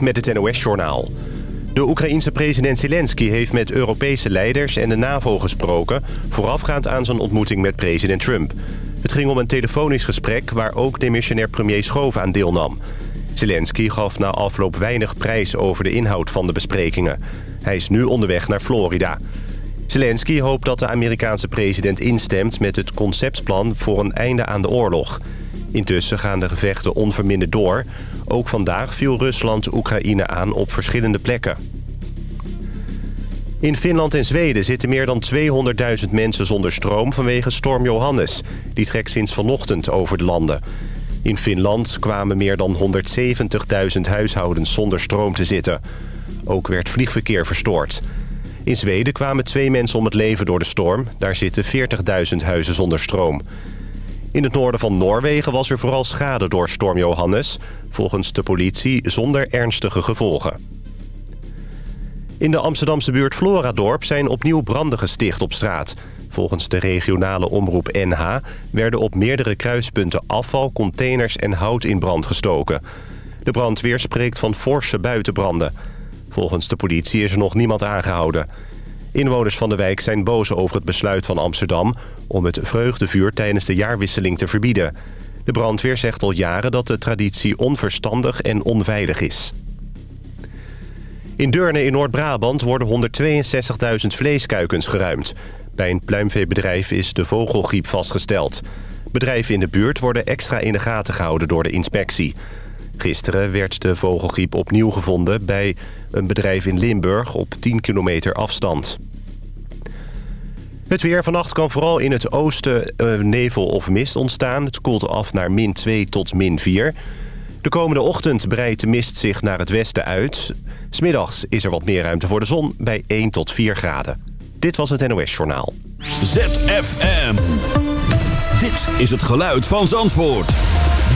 Met het NOS-journaal. De Oekraïense president Zelensky heeft met Europese leiders en de NAVO gesproken... voorafgaand aan zijn ontmoeting met president Trump. Het ging om een telefonisch gesprek waar ook demissionair premier Schoof aan deelnam. Zelensky gaf na afloop weinig prijs over de inhoud van de besprekingen. Hij is nu onderweg naar Florida. Zelensky hoopt dat de Amerikaanse president instemt met het conceptplan voor een einde aan de oorlog... Intussen gaan de gevechten onverminderd door. Ook vandaag viel Rusland Oekraïne aan op verschillende plekken. In Finland en Zweden zitten meer dan 200.000 mensen zonder stroom vanwege storm Johannes. Die trekt sinds vanochtend over de landen. In Finland kwamen meer dan 170.000 huishoudens zonder stroom te zitten. Ook werd vliegverkeer verstoord. In Zweden kwamen twee mensen om het leven door de storm. Daar zitten 40.000 huizen zonder stroom. In het noorden van Noorwegen was er vooral schade door storm Johannes. Volgens de politie zonder ernstige gevolgen. In de Amsterdamse buurt Floradorp zijn opnieuw branden gesticht op straat. Volgens de regionale omroep NH werden op meerdere kruispunten afval, containers en hout in brand gestoken. De brandweer spreekt van forse buitenbranden. Volgens de politie is er nog niemand aangehouden. Inwoners van de wijk zijn boos over het besluit van Amsterdam... om het vreugdevuur tijdens de jaarwisseling te verbieden. De brandweer zegt al jaren dat de traditie onverstandig en onveilig is. In Deurne in Noord-Brabant worden 162.000 vleeskuikens geruimd. Bij een pluimveebedrijf is de vogelgriep vastgesteld. Bedrijven in de buurt worden extra in de gaten gehouden door de inspectie. Gisteren werd de vogelgriep opnieuw gevonden bij een bedrijf in Limburg op 10 kilometer afstand. Het weer vannacht kan vooral in het oosten uh, nevel of mist ontstaan. Het koelt af naar min 2 tot min 4. De komende ochtend breidt de mist zich naar het westen uit. Smiddags is er wat meer ruimte voor de zon bij 1 tot 4 graden. Dit was het NOS Journaal. ZFM. Dit is het geluid van Zandvoort.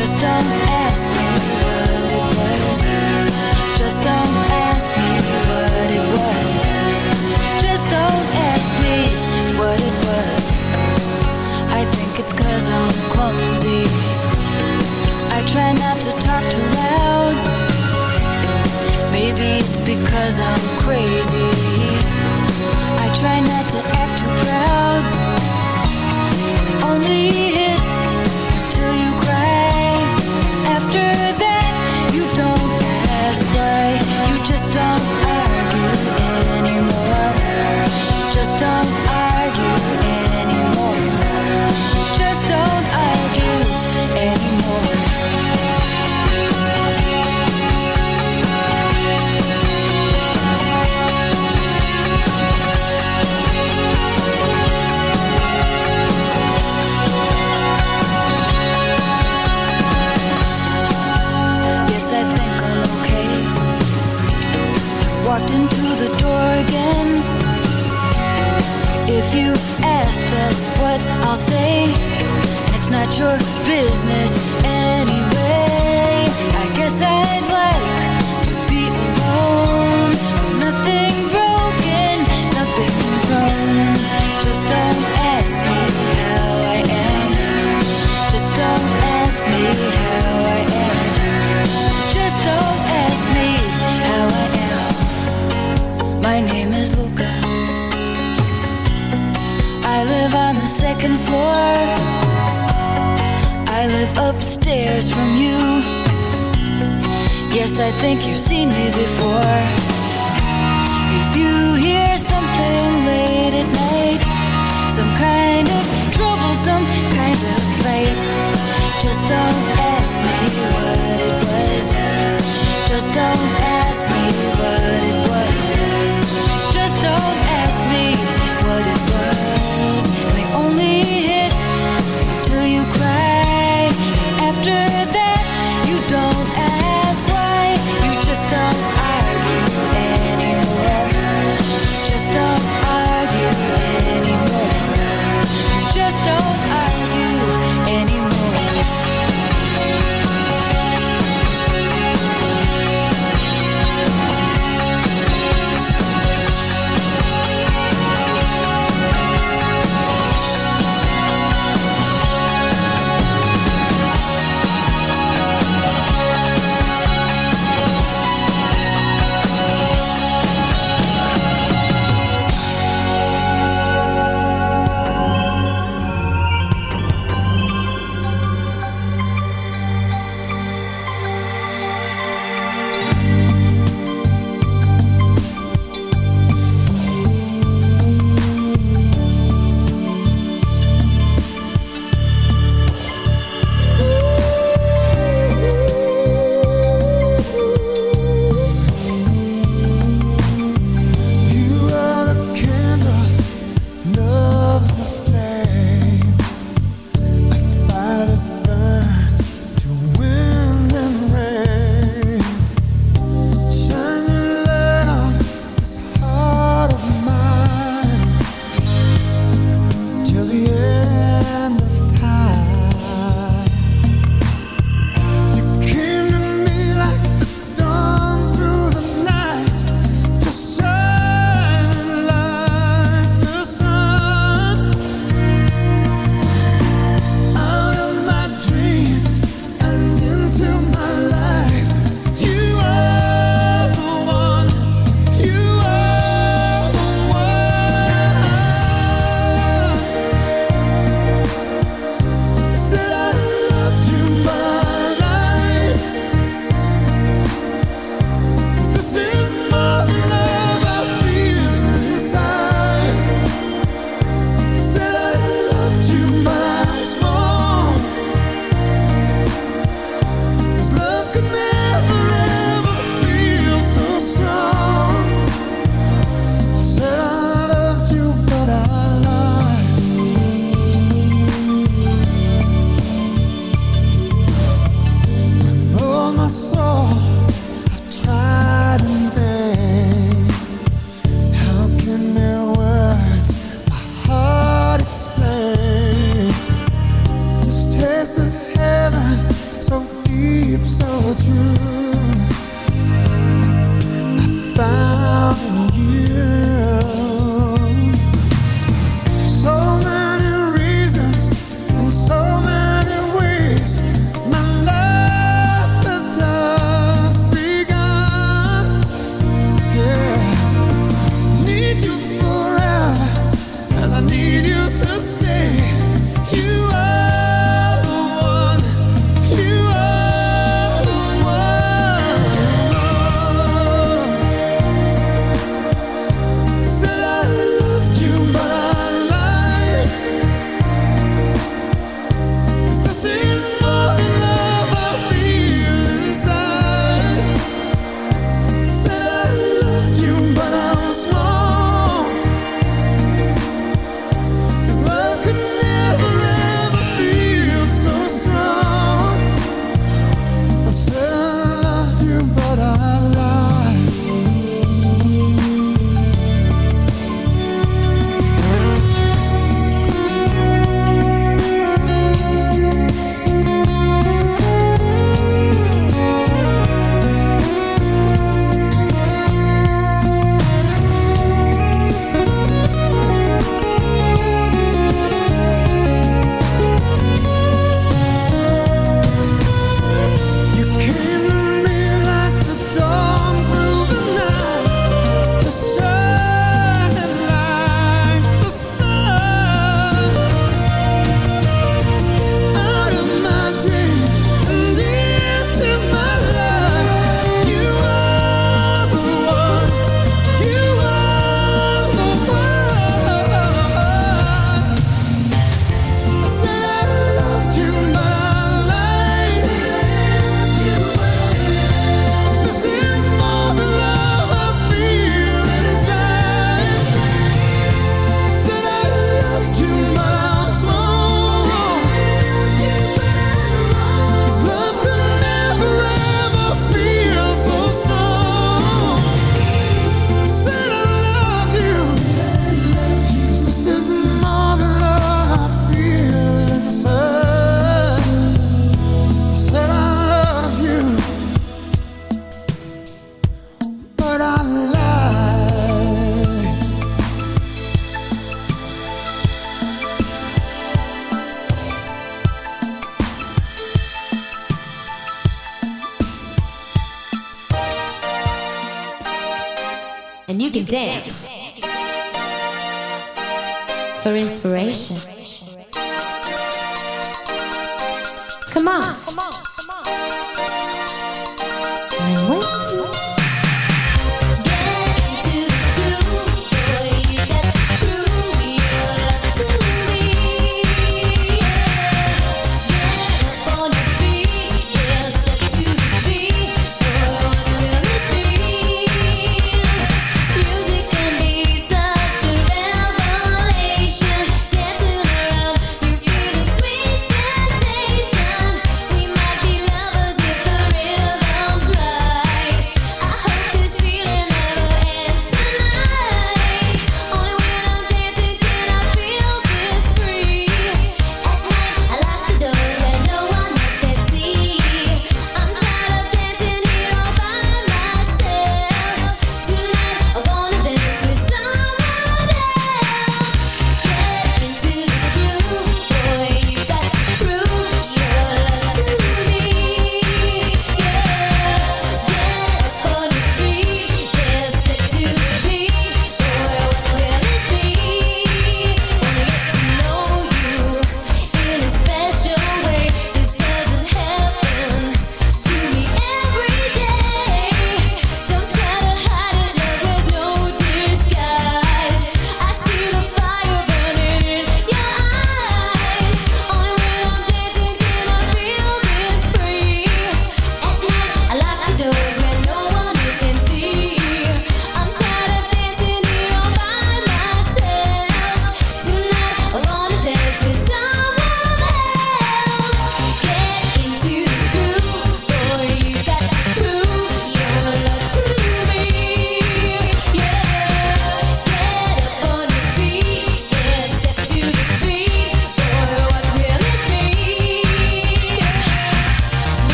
Just don't ask me too loud. Maybe it's because I'm crazy. I try not to act too proud. Only hit till you cry. After that, you don't ask why. You just don't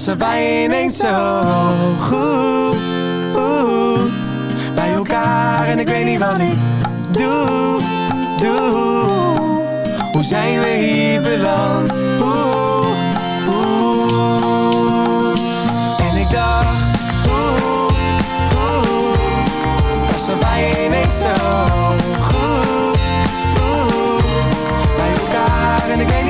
Bij je ineens zo goed, Bij elkaar en ik weet niet wat ik doe, doe. Hoe zijn we hier beland? Oeh, oeh. En ik dacht, oeh, oeh. Je ineens zo goed, goed Bij elkaar en ik weet niet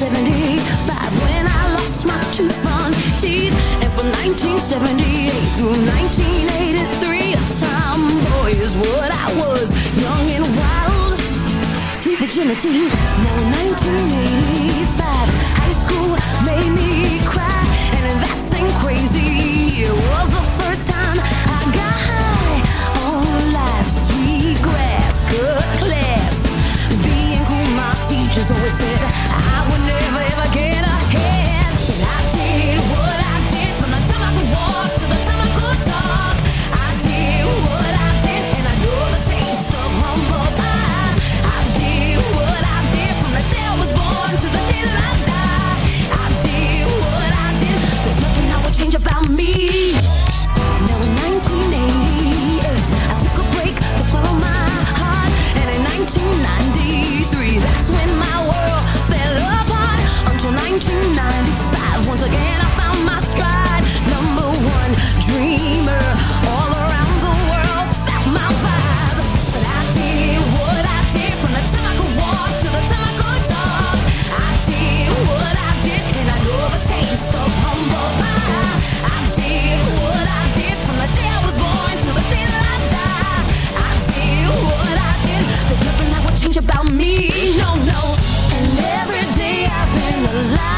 1975 when I lost my two front teeth And from 1978 through 1983 A tomboy is what I was, young and wild. Sweet virginity Now in 1985, high school made me cry And that's ain't crazy the light.